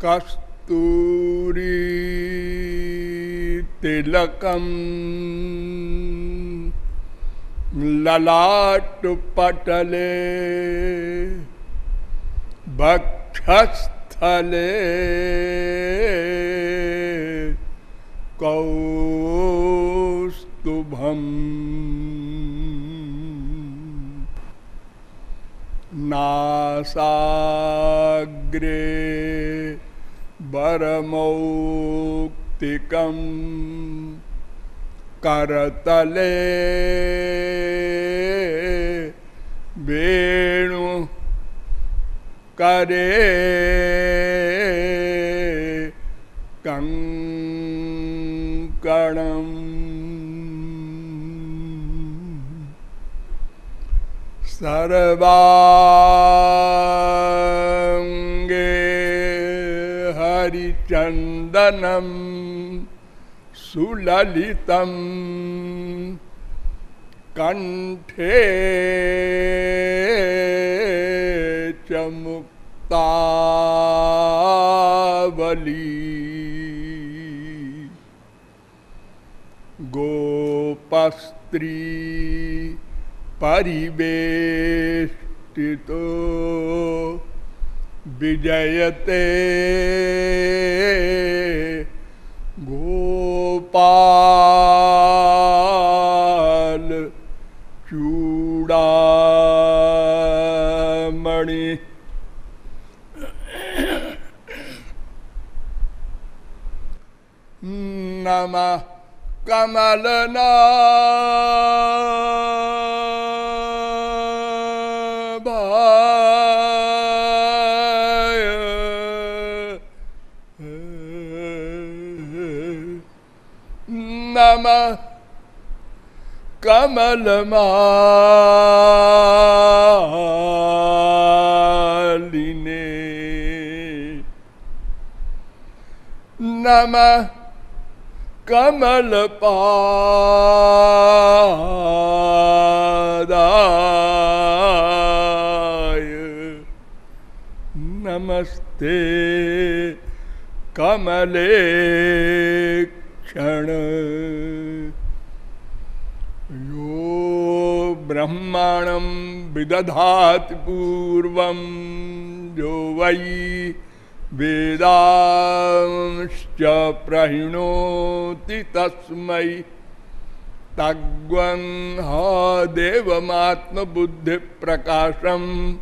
कस्तूरी तिलकम ललाट पटले भक्षस्थले कौस्तुभम। नासाग्रे वरमौक्तिकम् करतले वेणु करे कंकणम। सर्वांगे हरिचंदनम सुललितम कंठे चमुक्तावली गोपस्त्री परिवेष्टितो विजयते। गोपाल चूड़ामणि। नमः कमलना नम कमलमालिने नम कमल पादाय नमस्ते कमले क्षण यो ब्रह्माणं विदधाति पूर्वं। जो वै वेदांश्च प्रहिणोति तस्मै। तग्वं ह देवमात्मबुद्धिप्रकाशं।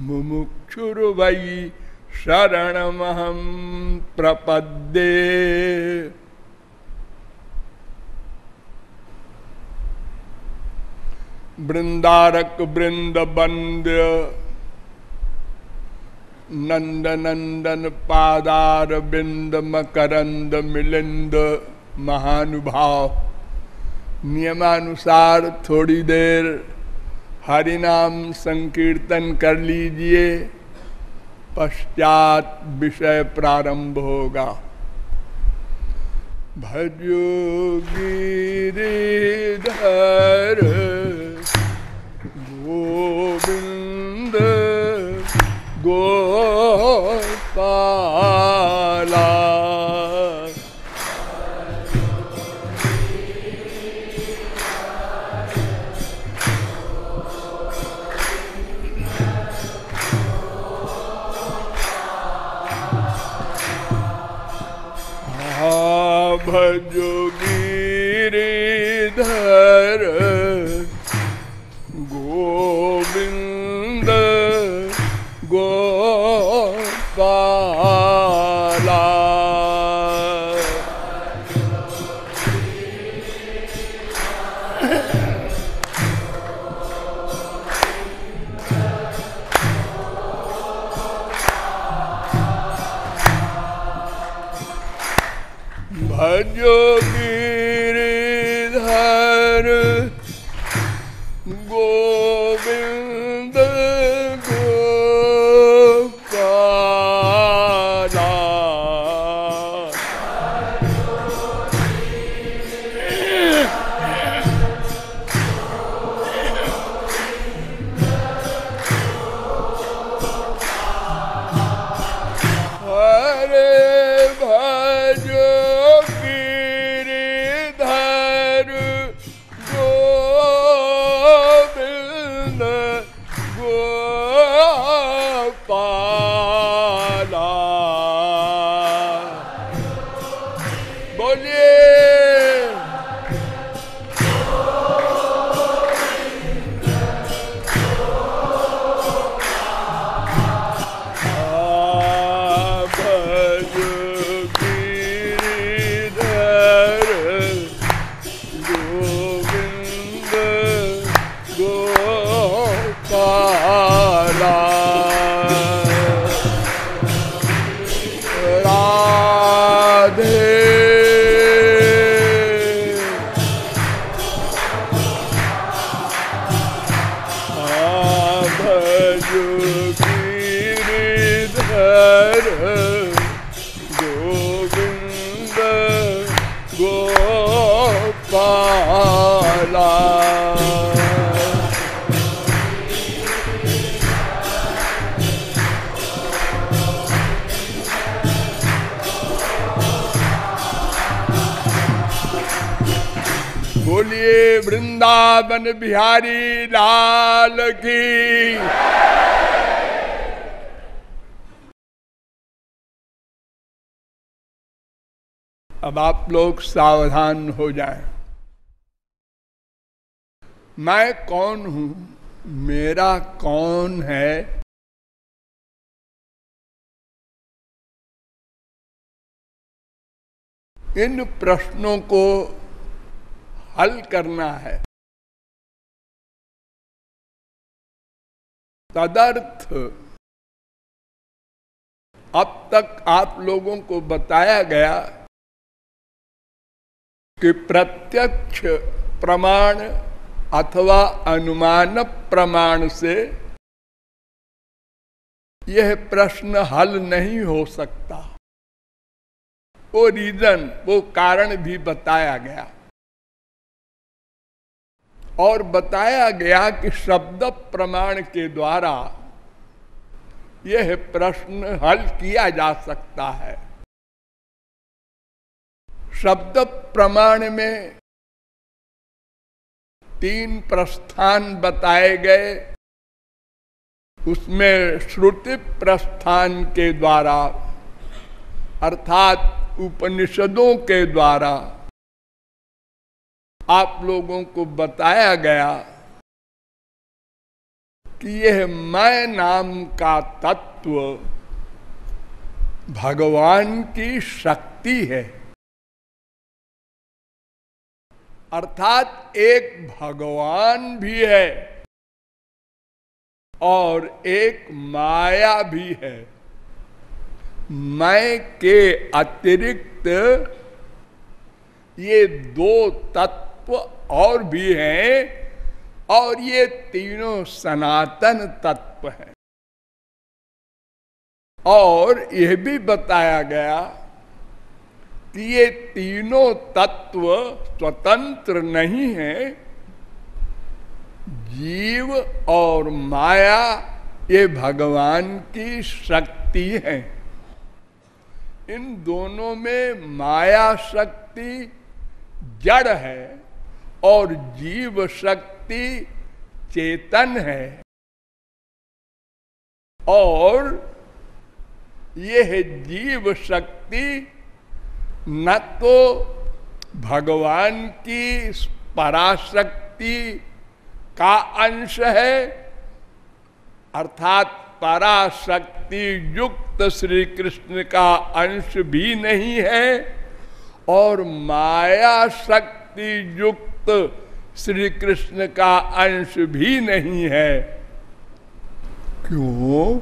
मुमुक्षुर्वै शरणमहं प्रपद्ये। वृंदारक वृंद बंद्य नंद नंदन पादार बिंद मकरंद मिलिंद, महानुभाव। नियमानुसार थोड़ी देर हरिनाम संकीर्तन कर लीजिए, पश्चात विषय प्रारंभ होगा। भजो गिरिधर। गोविंद गोपाला भजो भज वृंदावन बिहारी लाल की। अब आप लोग सावधान हो जाएँ। मैं कौन हूँ? मेरा कौन है? इन प्रश्नों को हल करना है। तदर्थ। अब तक आप लोगों को बताया गया कि प्रत्यक्ष प्रमाण अथवा अनुमान प्रमाण से यह प्रश्न हल नहीं हो सकता। वो रीजन वो कारण भी बताया गया। और बताया गया कि शब्द प्रमाण के द्वारा यह प्रश्न हल किया जा सकता है। शब्द प्रमाण में तीन प्रस्थान बताए गए। उसमें श्रुति प्रस्थान के द्वारा, अर्थात उपनिषदों के द्वारा आप लोगों को बताया गया कि यह मैं नाम का तत्व भगवान की शक्ति है। अर्थात एक भगवान भी है और एक माया भी है। मैं के अतिरिक्त ये दो तत्व और भी हैं और ये तीनों सनातन तत्व हैं। और यह भी बताया गया कि ये तीनों तत्व स्वतंत्र नहीं है। जीव और माया, ये भगवान की शक्ति है। इन दोनों में माया शक्ति जड़ है। और जीव शक्ति चेतन है। और यह जीव शक्ति न तो भगवान की पराशक्ति का अंश है, अर्थात पराशक्ति युक्त श्री कृष्ण का अंश भी नहीं है, और माया शक्ति युक्त श्री कृष्ण का अंश भी नहीं है। क्यों?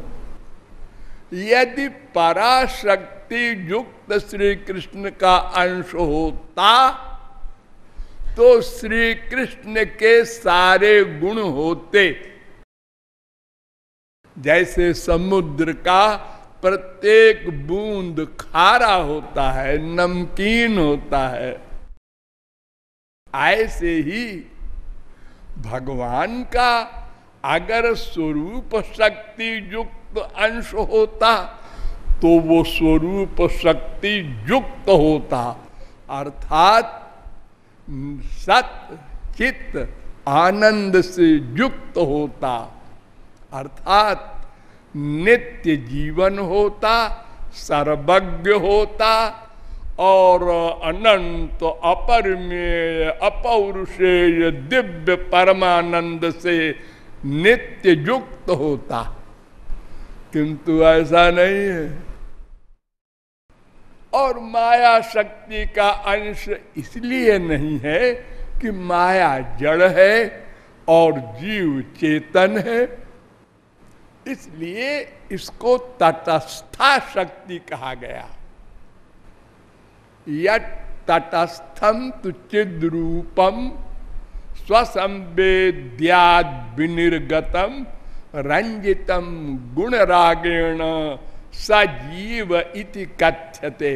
यदि पराशक्ति युक्त श्री कृष्ण का अंश होता तो श्री कृष्ण के सारे गुण होते। जैसे समुद्र का प्रत्येक बूंद खारा होता है नमकीन होता है। ऐसे ही भगवान का अगर स्वरूप शक्ति युक्त अंश होता तो वो स्वरूप शक्ति युक्त होता। अर्थात, सत, चित्त, आनंद से युक्त होता। अर्थात, नित्य जीवन होता, सर्वज्ञ होता और अनंत अपरमेय, अपौरुषेय, दिव्य परमानंद से नित्य युक्त होता। किंतु ऐसा नहीं है। और माया शक्ति का अंश इसलिए नहीं है कि माया जड़ है और जीव चेतन है। इसलिए इसको तटस्था शक्ति कहा गया। तटस्थम तु चिद रूपम स्वसंवेद्याद विनिर्गतम रंजितम गुण सजीव इति कथ्यते।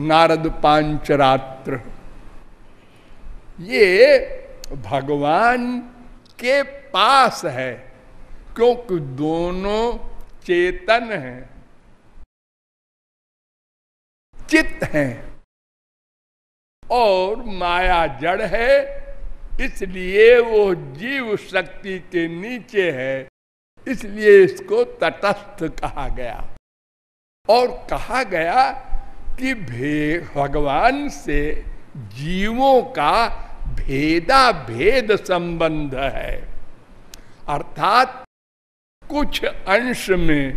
नारद पांचरात्र ये भगवान के पास है, क्योंकि दोनों चेतन हैं। चित्त हैं। और माया जड़ है, इसलिए वो जीव शक्ति के नीचे है, इसलिए इसको तटस्थ कहा गया। और कहा गया कि भगवान से जीवों का भेदा भेद संबंध है। अर्थात कुछ अंश में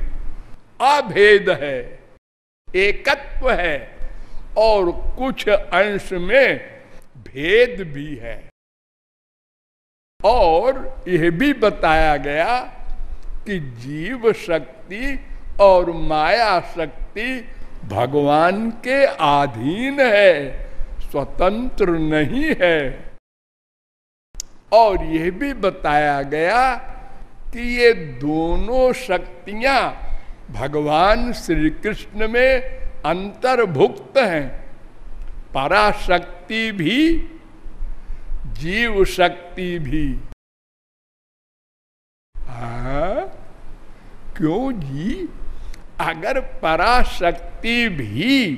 अभेद है, एकत्व है और कुछ अंश में भेद भी है। और यह भी बताया गया कि जीव शक्ति और माया शक्ति भगवान के अधीन है, स्वतंत्र नहीं है। और यह भी बताया गया कि ये दोनों शक्तियाँ भगवान श्री कृष्ण में अंतर्भुक्त हैं। पराशक्ति भी जीव शक्ति भी। हाँ क्यों जी? अगर पराशक्ति भी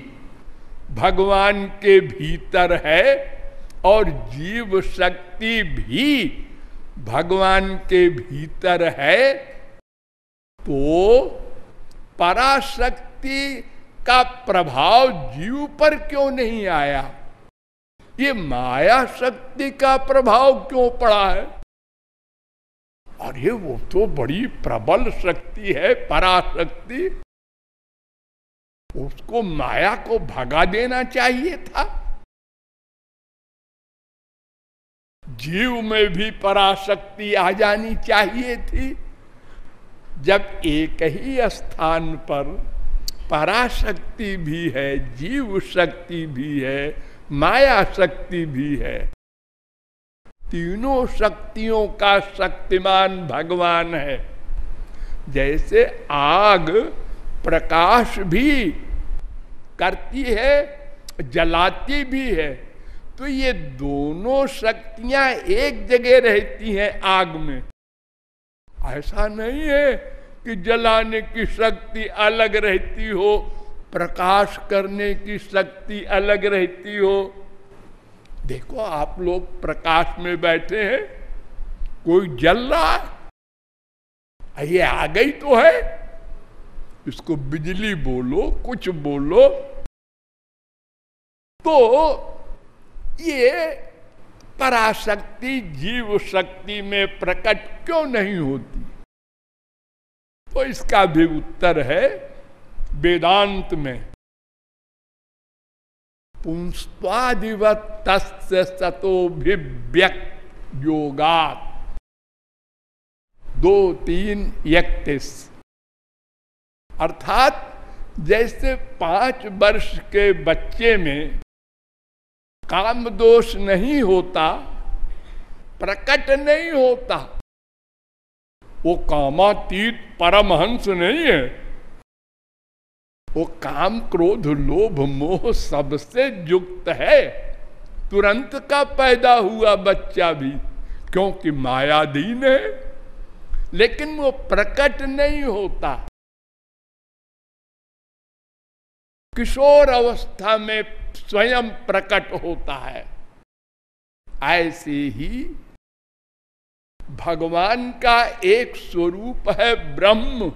भगवान के भीतर है और जीव शक्ति भी भगवान के भीतर है तो पराशक्ति का प्रभाव जीव पर क्यों नहीं आया? ये माया शक्ति का प्रभाव क्यों पड़ा है? अरे, वो तो बड़ी प्रबल शक्ति है, पराशक्ति। उसको माया को भगा देना चाहिए था। जीव में भी पराशक्ति आ जानी चाहिए थी। जब एक ही स्थान पर पराशक्ति भी है, जीव शक्ति भी है, माया शक्ति भी है। तीनों शक्तियों का शक्तिमान भगवान है। जैसे आग प्रकाश भी करती है, जलाती भी है तो ये दोनों शक्तियाँ एक जगह रहती हैं आग में। ऐसा नहीं है कि जलाने की शक्ति अलग रहती हो, प्रकाश करने की शक्ति अलग रहती हो। देखो, आप लोग प्रकाश में बैठे हैं, कोई जल रहा है? ये आ गई तो है। इसको बिजली बोलो, कुछ बोलो। तो ये पराशक्ति, जीव शक्ति में प्रकट क्यों नहीं होती? तो इसका भी उत्तर है वेदांत में। पुंस्वादिवत सतोभिव्यक्त योगात। दो तीन इकतीस। अर्थात जैसे पाँच वर्ष के बच्चे में काम दोष नहीं होता, प्रकट नहीं होता वो कामातीत परमहंस नहीं है। वो काम क्रोध, लोभ, मोह सबसे युक्त है। तुरंत का पैदा हुआ बच्चा भी, क्योंकि मायाधीन है। लेकिन वो प्रकट नहीं होता। किशोर अवस्था में स्वयं प्रकट होता है। ऐसे ही भगवान का एक स्वरूप है ब्रह्म।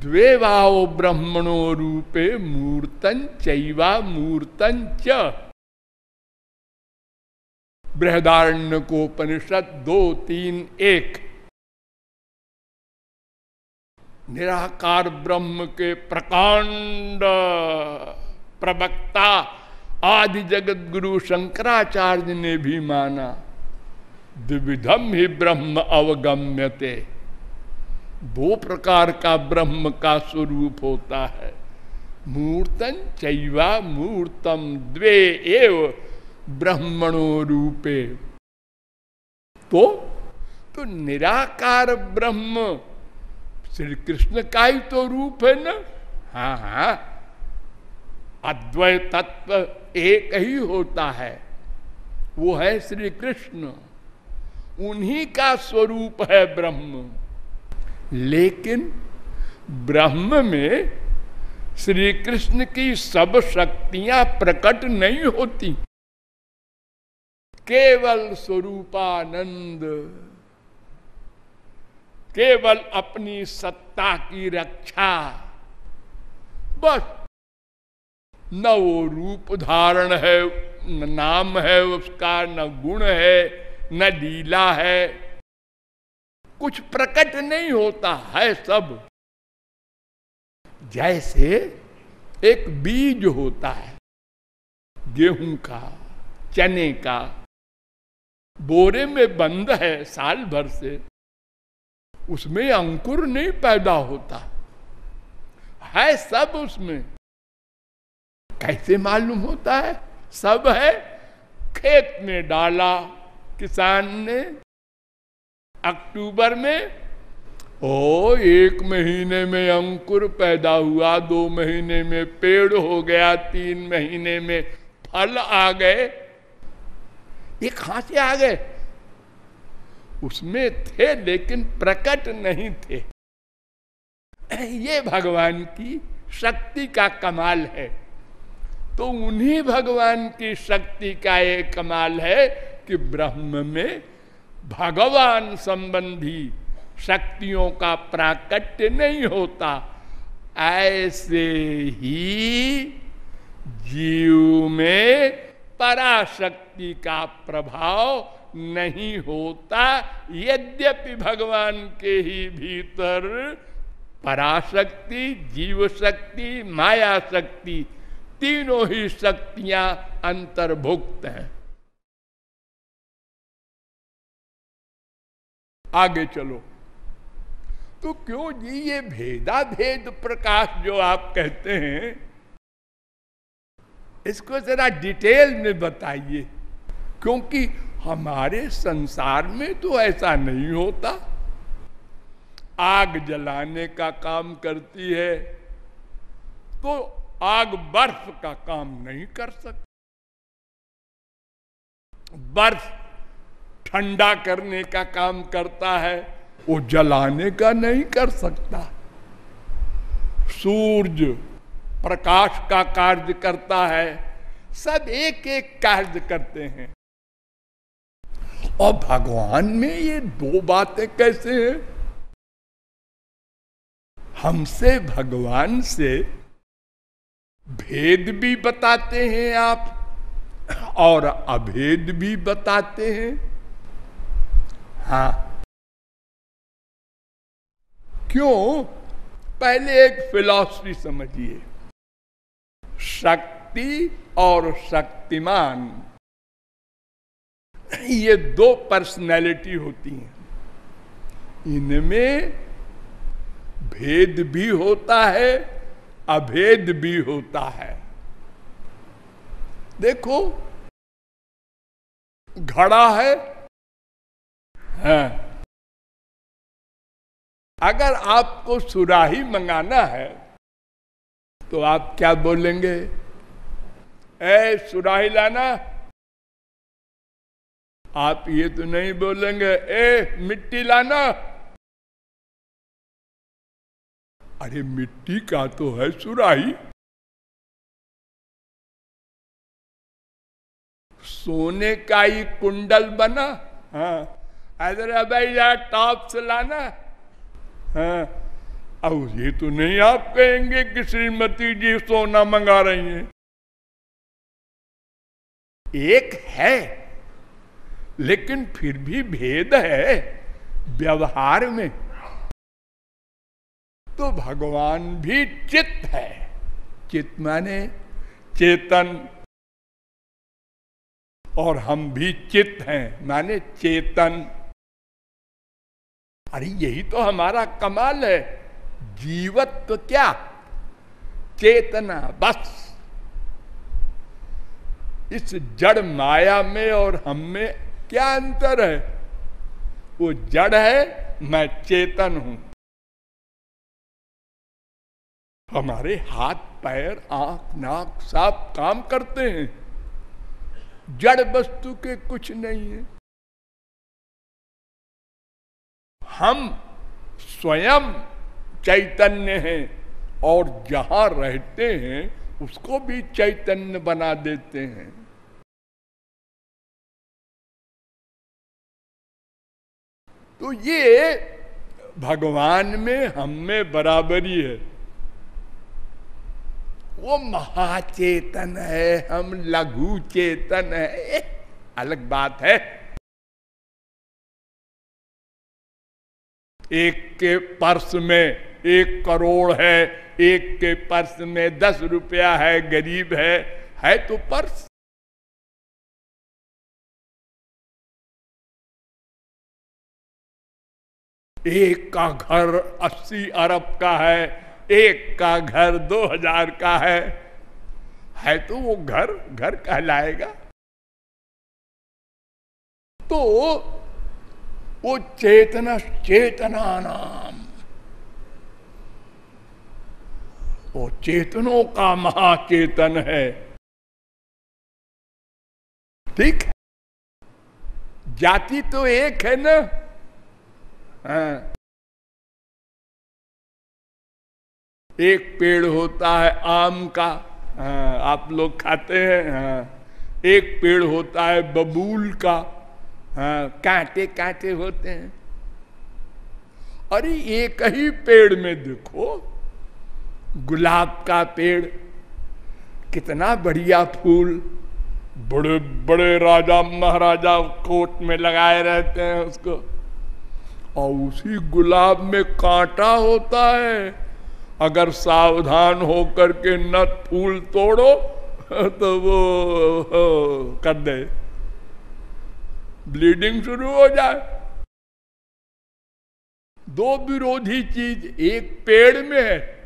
द्वे भाव ब्रह्मणो रूपे मूर्तन चैवा मूर्तन च। बृहदारण्य को उपनिषद दो तीन एक। निराकार ब्रह्म के प्रकांड प्रवक्ता आदि जगत गुरु शंकराचार्य ने भी माना। द्विविधम ही ब्रह्म अवगम्यते। दो प्रकार का ब्रह्म का स्वरूप होता है। मूर्तन चैवा मूर्तम द्वे एव ब्रह्मणो रूपे। तो तो निराकार ब्रह्म श्री कृष्ण का ही तो रूप है ना? हाँ हाँ। अद्वय तत्व एक ही होता है। वो है श्री कृष्ण उन्हीं का स्वरूप है ब्रह्म। लेकिन ब्रह्म में श्री कृष्ण की सब शक्तियाँ प्रकट नहीं होती। केवल स्वरूपानंद, केवल अपनी सत्ता की रक्षा, बस। न वो रूप धारण है, न नाम है उसका, न गुण है न लीला है। कुछ प्रकट नहीं होता है सब। जैसे एक बीज होता है, गेहूँ का, चने का, बोरे में बंद है साल भर से, उसमें अंकुर नहीं पैदा होता। है सब उसमें। कैसे मालूम होता है? सब है खेत में डाला। किसान ने अक्टूबर में, ओ, एक महीने में अंकुर पैदा हुआ, दो महीने में पेड़ हो गया, तीन महीने में फल आ गए। ये कहाँ से आ गए। उसमें थे लेकिन प्रकट नहीं थे। ये भगवान की शक्ति का कमाल है। तो उन्हीं भगवान की शक्ति का एक कमाल है कि ब्रह्म में भगवान संबंधी शक्तियों का प्राकट्य नहीं होता, ऐसे ही जीव में पराशक्ति का प्रभाव नहीं होता, यद्यपि भगवान के ही भीतर पराशक्ति जीव शक्ति माया शक्ति तीनों ही शक्तियाँ अंतर्भुक्त हैं। आगे चलो। तो क्यों जी ये भेदा भेद प्रकाश जो आप कहते हैं, इसको जरा डिटेल में बताइए, क्योंकि हमारे संसार में तो ऐसा नहीं होता। आग जलाने का काम करती है तो आग बर्फ़ का काम नहीं कर सकती। बर्फ़ ठंडा करने का काम करता है, वो जलाने का नहीं कर सकता। सूरज प्रकाश का कार्य करता है, सब एक एक कार्य करते हैं। और भगवान में ये दो बातें कैसे हैं? हमसे भगवान से भेद भी बताते हैं आप, और अभेद भी बताते हैं। हा। क्यों? पहले एक फिलॉसफी समझिए। शक्ति और शक्तिमान। ये दो पर्सनैलिटी होती हैं। इनमें भेद भी होता है, अभेद भी होता है। देखो, घड़ा है हाँ। अगर आपको सुराही मंगाना है तो आप क्या बोलेंगे? ए, सुराही लाना। आप ये तो नहीं बोलेंगे, ए, मिट्टी लाना। अरे, मिट्टी का तो है सुराही। सोने का ही कुंडल बना। हाँ। यार टॉप से लाना हाँ अब ये तो नहीं आप कहेंगे कि श्रीमती जी सोना मंगा रही हैं। एक है, लेकिन फिर भी भेद है व्यवहार में। तो भगवान भी चित्त है। चित्त माने चेतन। और हम भी चित्त हैं, माने चेतन। अरे यही तो हमारा कमाल है। जीवत्व क्या? चेतना बस। इस जड़ माया में और हम में क्या अंतर है? वो जड़ है, मैं चेतन हूँ। हमारे हाथ, पैर, आँख, नाक सब काम करते हैं। जड़ वस्तु के कुछ नहीं है। हम स्वयं चैतन्य हैं और जहाँ रहते हैं, उसको भी चैतन्य बना देते हैं। तो ये भगवान में हम में बराबरी है। वो महाचेतन है, हम लघु चेतन है। अलग बात है। एक के पर्स में एक करोड़ है, एक के पर्स में दस रुपया है, गरीब है है तो पर्स। एक का घर अस्सी अरब का है, एक का घर दो हज़ार का है है तो वो घर घर कहलाएगा। तो वो चेतना चेतना नाम वो चेतनों का महाचेतन है। ठीक? जाति तो एक है ना? हाँ। एक पेड़ होता है आम का। हाँ, आप लोग खाते हैं? हाँ। एक पेड़ होता है बबूल का। हाँ, कांटे कांटे होते हैं। अरे एक ही पेड़ में देखो गुलाब का पेड़ कितना बढ़िया फूल बड़े बड़े राजा महाराजा कोट में लगाए रहते हैं उसको। और उसी गुलाब में कांटा होता है। अगर सावधान होकर के न फूल तोड़ो तो वो कर दे। ब्लीडिंग शुरू हो जाए। दो विरोधी चीज़ एक पेड़ में है।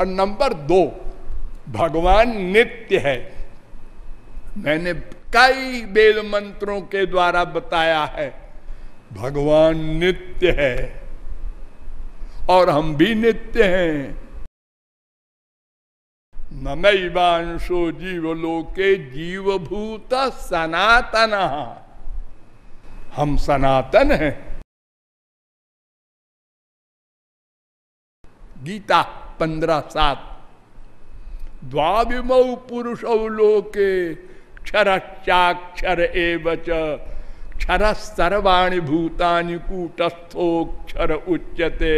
और नंबर दो, भगवान नित्य है। मैंने कई वेद मंत्रों के द्वारा बताया है, भगवान नित्य है। और हम भी नित्य हैं। नमैवांशो जीवलोके जीवभूत सनातन। हम सनातन हैं। गीता पंद्रह सात। द्वाभिमौ पुरुष लोके क्षरश्चाक्षर एवच क्षर सर्वाणी भूतानि कूटस्थोक्षर उच्यते।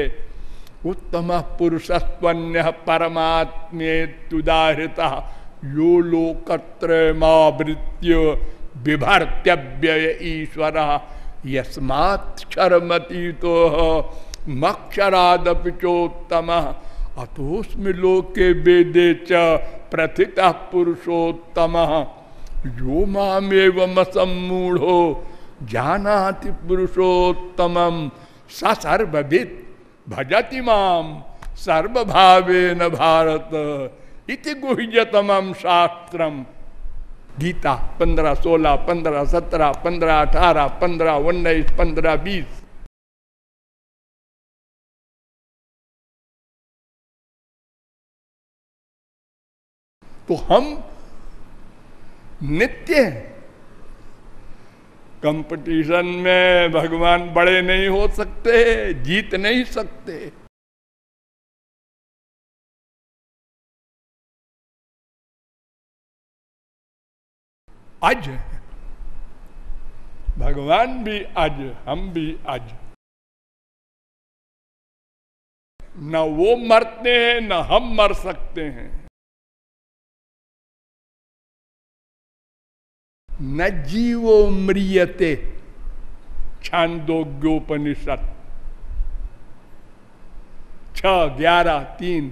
उत्तम पुरुषस्वन्य परमात्मेतुदाहृता यो लोकत्रयमावृत्य बिभर्त्यव्यय ईश्वर। यस्माक्षरमती तो मक्षरादपि चोत्तम। अतोस्म लोके वेदे च प्रथिता पुरुषोत्तम। यो मामेव सम्मूढ़ो जानाति पुरुषोत्तम। सर्वविद भजति माम सर्वभावे न भारत। इति गुह्यतम शास्त्रम गीता पंद्रह सोलह, पंद्रह सत्रह, पंद्रह अठारह, पंद्रह उन्नीस, पंद्रह बीस। तो हम नित्य है। कंपटीशन में भगवान बड़े नहीं हो सकते, जीत नहीं सकते। आज भगवान भी आज, हम भी आज। न वो मरते हैं, न हम मर सकते हैं। न जीवो म्रियते छांदोग्योपनिषद छ ग्यारह तीन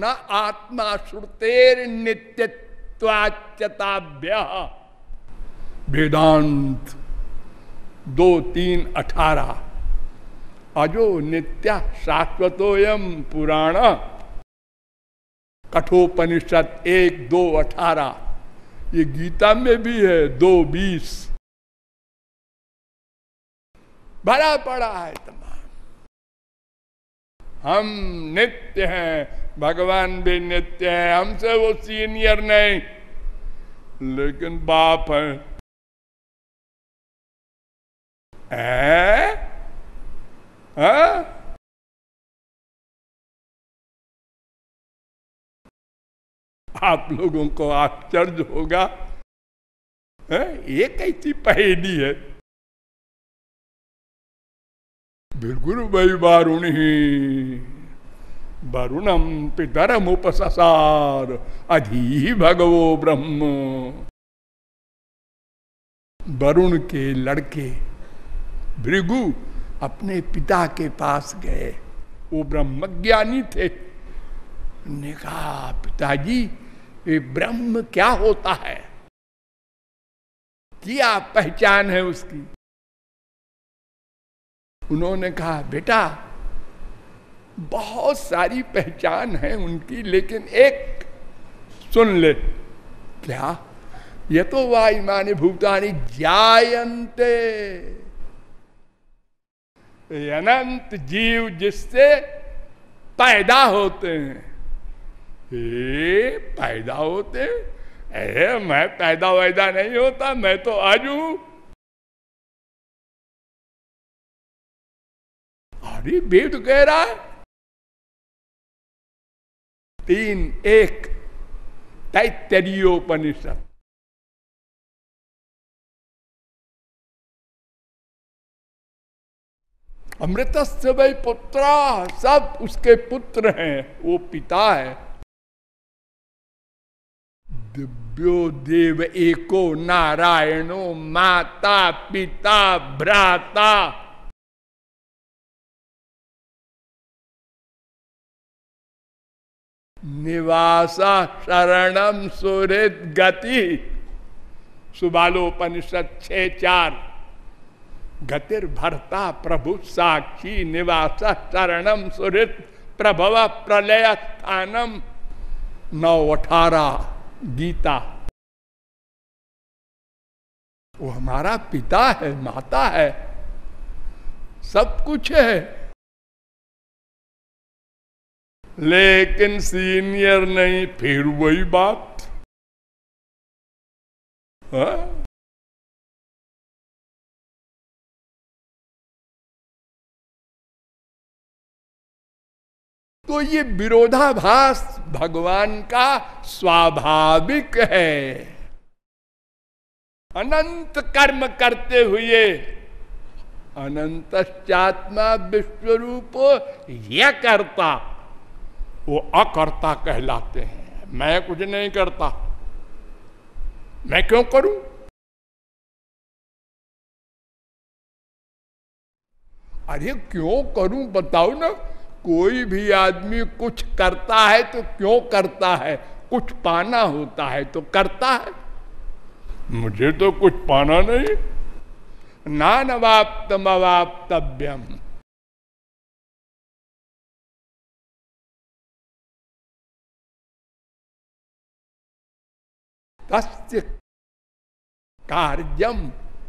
न आत्मा श्रुतेर नित्यत्वाच्यताभ्य वेदांत दो तीन अठारह अजो नित्या शाश्वतोयम पुराण कठोपनिषद एक, दो, अठारह। ये गीता में भी है, दो, बीस। भरा पड़ा है तमाम। हम नित्य हैं, भगवान भी नित्य है, हमसे वो सीनियर नहीं। लेकिन बाप है? है? आप लोगों को आश्चर्य होगा। है? ये कैसी पहेली है? बिल्कुल वही बारुण। ही वरुणम पितरम उपसार अधि भगवो ब्रह्म। वरुण के लड़के भृगु अपने पिता के पास गए। वो ब्रह्म ज्ञानी थे। ने कहा, पिताजी ये ब्रह्म क्या होता है? क्या पहचान है उसकी? उन्होंने कहा, बेटा, बहुत सारी पहचान है उनकी, लेकिन एक सुन ले। क्या? ये तो वायुमानी भूतानी जायंते। अनंत जीव जिससे पैदा होते हैं। पैदा होते अरे मैं पैदा वैदा नहीं होता मैं तो आज हूँ अरे वेद कह रहा है तीन एक तैतरीयोपनिषद अमृत से वही पुत्र सब उसके पुत्र हैं वो पिता है दिव्यो देव एको नारायणो माता, पिता, भ्राता। निवासा शरणम सुहृद गति। सुबालोपनिषद छ चार। गतिर भरता प्रभु साक्षी, निवास शरणम सुरित प्रभव प्रलय स्थानम नौ अठारह। गीता। वो हमारा पिता है, माता है, सब कुछ है। लेकिन सीनियर नहीं, फिर वही बात। हा? तो ये विरोधाभास भगवान का स्वाभाविक है। अनंत कर्म करते हुए अनंतश्चात्मा विश्व रूप यह करता, वो अकर्ता कहलाते हैं। मैं कुछ नहीं करता। मैं क्यों करूँ? अरे क्यों करूँ बताओ ना। कोई भी आदमी कुछ करता है तो क्यों करता है? कुछ पाना होता है तो करता है। मुझे तो कुछ पाना नहीं। नान अवाप्तम अवाप्तव्यम कस्य कार्यम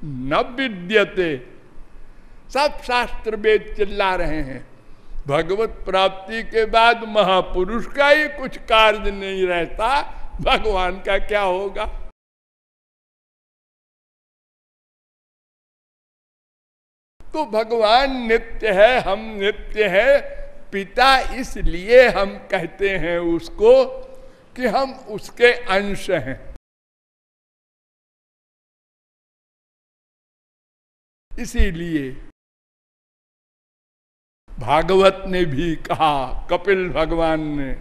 न विद्यते। सब शास्त्र वेद चिल्ला रहे हैं। भगवत प्राप्ति के बाद महापुरुष का ही कुछ कार्य नहीं रहता। भगवान का क्या होगा? तो भगवान नित्य है, हम नित्य है। पिता इसलिए हम कहते हैं उसको कि हम उसके अंश हैं। इसीलिए भागवत ने भी कहा, कपिल भगवान ने।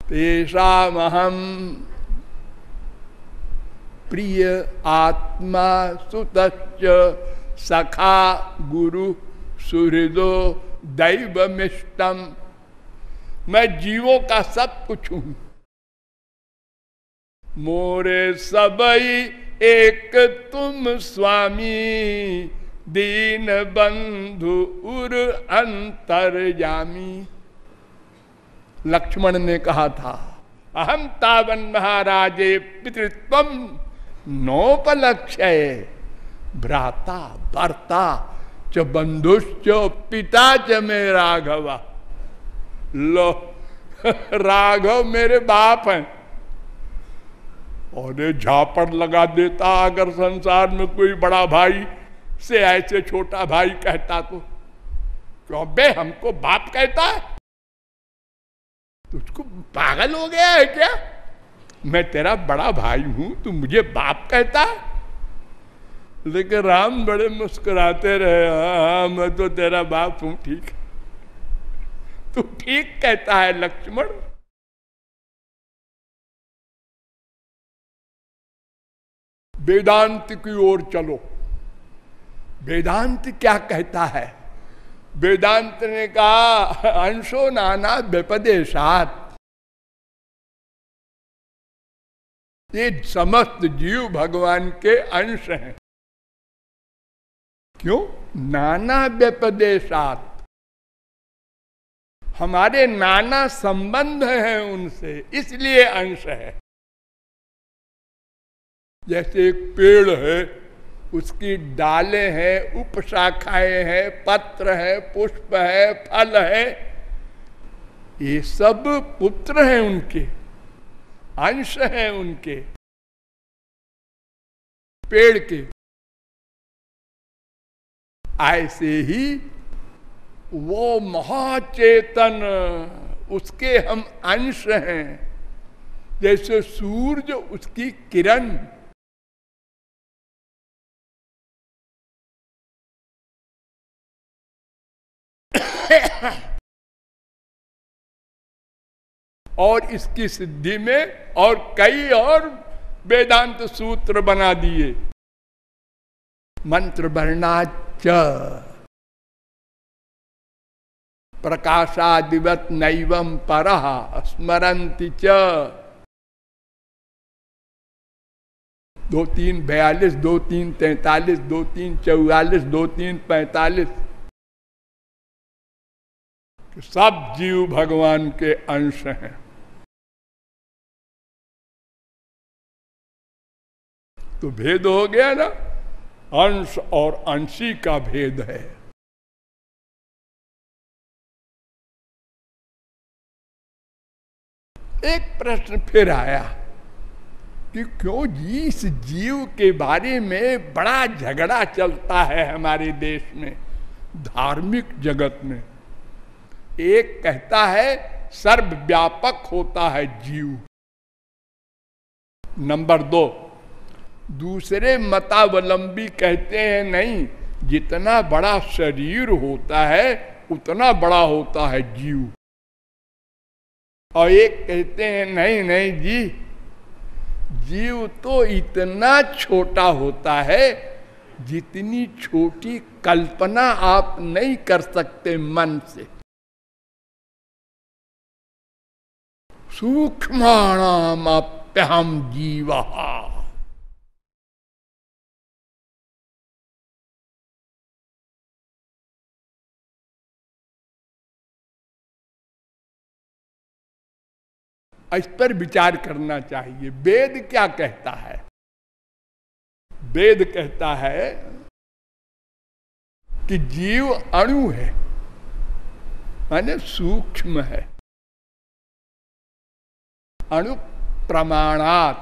तेषामहम प्रिय आत्मा सुत सखा गुरु सुहृदो दैव मिष्टम मैं जीवों का सब कुछ हूँ। मोरे सबई एक तुम स्वामी। दीन बंधु उर अंतर जामी लक्ष्मण ने कहा था अहम तावन महाराजे पितृत्व नोपलक्ष्य। भ्राता, भर्ता च बंधुश्च पिता च मे राघवा। लो, राघव मेरे बाप हैं। और झापड़ लगा देता अगर संसार में कोई बड़ा भाई से ऐसे छोटा भाई कहता तो क्यों बे हमको बाप कहता है? तुझको पागल हो गया है क्या? मैं तेरा बड़ा भाई हूँ तू मुझे बाप कहता है? लेकिन राम बड़े मुस्कुराते रहे हाँ, मैं तो तेरा बाप हूँ ठीक तू ठीक कहता है लक्ष्मण? वेदांत की ओर चलो। वेदांत क्या कहता है? वेदांत ने कहा, अंशो नाना व्यपदेशात। ये समस्त जीव भगवान के अंश हैं। क्यों? नाना व्यपदेशात। हमारे नाना संबंध हैं उनसे, इसलिए अंश है। जैसे एक पेड़ है उसकी डाले हैं, उपशाखाएँ हैं, पत्र है, पुष्प है, फल है। ये सब पुत्र हैं उनके, अंश हैं उनके, पेड़ के। ऐसे ही वो महाचेतन, उसके हम अंश हैं। जैसे सूर्य उसकी किरण और इसकी सिद्धि में और कई और वेदांत सूत्र बना दिए। मंत्र वर्णाच प्रकाशादिवत नैवम पर स्मरती च। दो तीन बयालीस, दो तीन तैतालीस, दो तीन चौवालीस, दो तीन पैतालीस। सब जीव भगवान के अंश हैं। तो भेद हो गया ना? अंश और अंशी का भेद है। एक प्रश्न फिर आया कि क्यों इस जीव के बारे में बड़ा झगड़ा चलता है हमारे देश में, धार्मिक जगत में? एक कहता है, सर्वव्यापक होता है जीव। नंबर दो, दूसरे मतावलंबी कहते हैं, नहीं, जितना बड़ा शरीर होता है, उतना बड़ा होता है जीव। और एक कहते हैं, नहीं नहीं जी, जीव तो इतना छोटा होता है, जितनी छोटी कल्पना आप नहीं कर सकते मन से। सूक्ष्म अप्यहम जीवा। इस पर विचार करना चाहिए। वेद क्या कहता है? वेद कहता है कि जीव अणु है, माने सूक्ष्म है। अणु प्रमाणात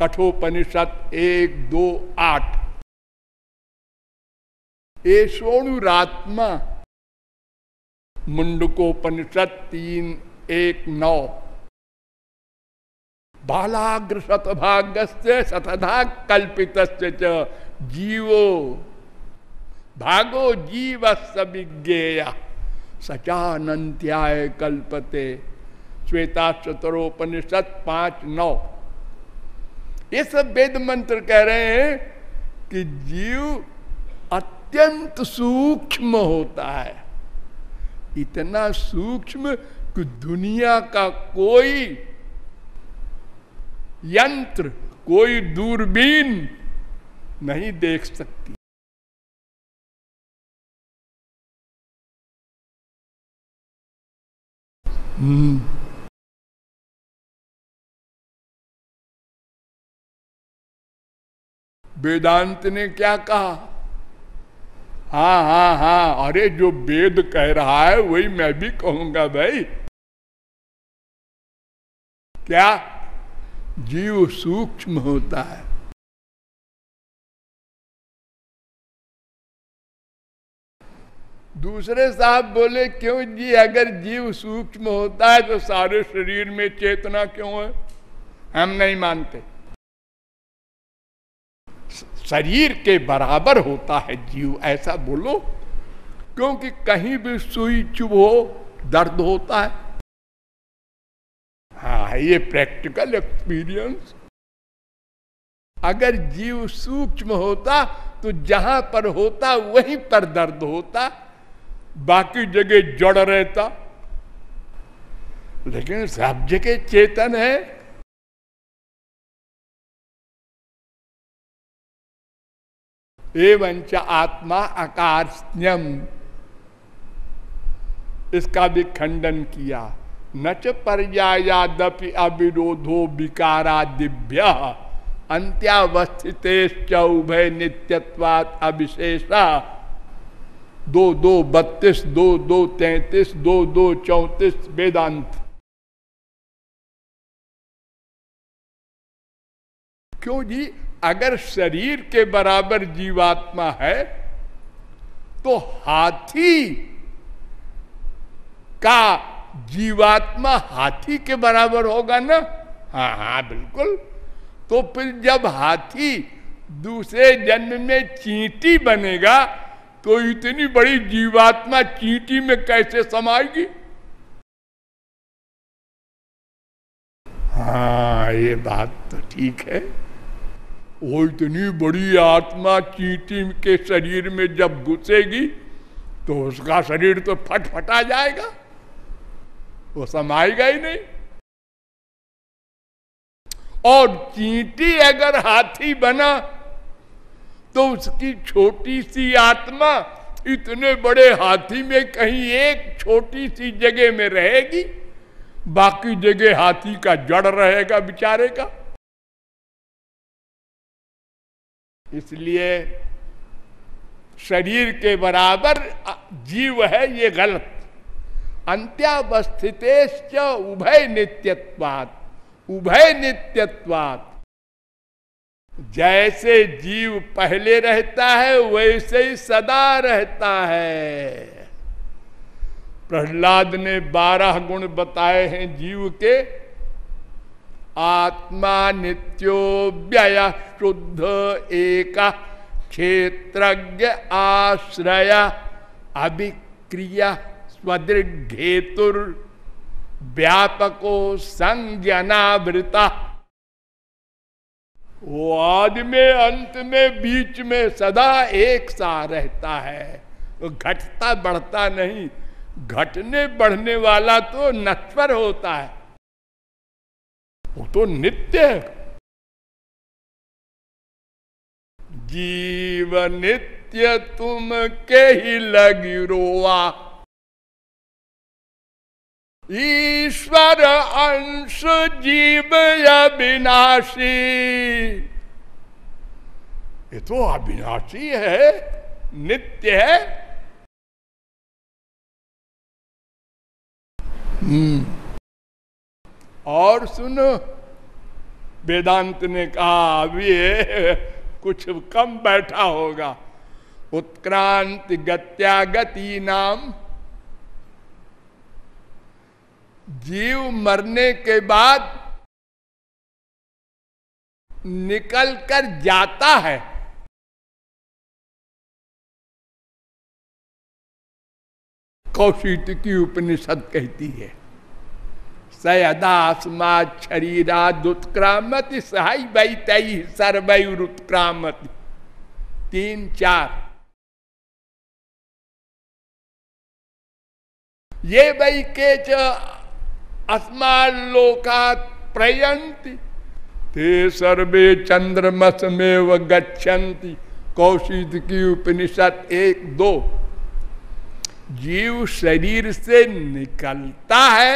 कठोपनिषद एक, दो, आठ। ये मुंडकोपनिषद तीन, एक, नौ। बालाग्र शतभाग्य से शतधा कल्पित जीवो। भागो जीव विज्ञेय। सचानंत्याय कल्पते। श्वेता चतुरोपनिषद पाँच नौ। ये सब वेद मंत्र कह रहे हैं कि जीव अत्यंत सूक्ष्म होता है। इतना सूक्ष्म कि दुनिया का कोई यंत्र, कोई दूरबीन नहीं देख सकती। वेदांत ने क्या कहा? हाँ हाँ हाँ अरे जो वेद कह रहा है, वही मैं भी कहूँगा भाई। क्या? जीव सूक्ष्म होता है। दूसरे साहब बोले, क्यों जी, अगर जीव सूक्ष्म होता है तो सारे शरीर में चेतना क्यों है? हम नहीं मानते। शरीर के बराबर होता है जीव, ऐसा बोलो। क्योंकि कहीं भी सुई चुभ हो, दर्द होता है। हाँ ये प्रैक्टिकल एक्सपीरियंस अगर जीव सूक्ष्म होता तो जहाँ पर होता, वहीं पर दर्द होता। बाकी जगह जड़ रहता। लेकिन सब जगह चेतन है। एवं च आत्मा आकार इसका भी खंडन किया। न च पर्यादपि अविरोधो विकारा दिव्य अंत्यावस्थित उभय नित्यत्वात अविशेषा। दो दो, बत्तीस, दो दो, तैतीस, दो दो, चौतीस, वेदांत। क्यों जी? अगर शरीर के बराबर जीवात्मा है तो हाथी का जीवात्मा हाथी के बराबर होगा ना? हाँ हाँ बिल्कुल। तो फिर जब हाथी दूसरे जन्म में चींटी बनेगा तो इतनी बड़ी जीवात्मा चींटी में कैसे समाएगी? हाँ ये बात तो ठीक है। वो इतनी बड़ी आत्मा चींटी के शरीर में जब घुसेगी तो उसका शरीर तो फटफटा जाएगा। वो समाएगा ही नहीं। और चींटी अगर हाथी बना तो उसकी छोटी सी आत्मा इतने बड़े हाथी में कहीं एक छोटी सी जगह में रहेगी, बाकी जगह हाथी का जड़ रहेगा, बिचारे का। इसलिए शरीर के बराबर जीव है, ये गलत। अंत्यावस्थित उभय नित्यत्वात उभय नित्यत्वात। जैसे जीव पहले रहता है, वैसे ही सदा रहता है। प्रहलाद ने बारह गुण बताए हैं जीव के। आत्मा नित्यो व्यय शुद्ध एक क्षेत्रज्ञ आश्रय अभिक्रिया स्वदृढ़ेतुर व्यापको संज्ञानावृता। वो आज में अंत में बीच में सदा एक सा रहता है। वो घटता बढ़ता नहीं, घटने बढ़ने वाला तो नश्वर होता है। वो तो नित्य है। जीव नित्य तुम के ही लगी रोआ ईश्वर अंश जीव अविनाशी। ये तो अविनाशी है, नित्य है। हम्म। और सुनो। वेदांत ने कहा अभी कुछ कम बैठा होगा। उत्क्रांत गत्या गति नाम। जीव मरने के बाद निकल कर जाता है। कौशित की उपनिषद कहती है। सयदास्मा शरीरादुत्क्रामति सहाय वैतई सर्वयुत्क्रामति तीन, चार। ये वही के अस्मालोकात प्रयंती ते सर्वे चंद्रमस में व गच्छन्ति। कौशिक की उपनिषद एक, दो। जीव शरीर से निकलता है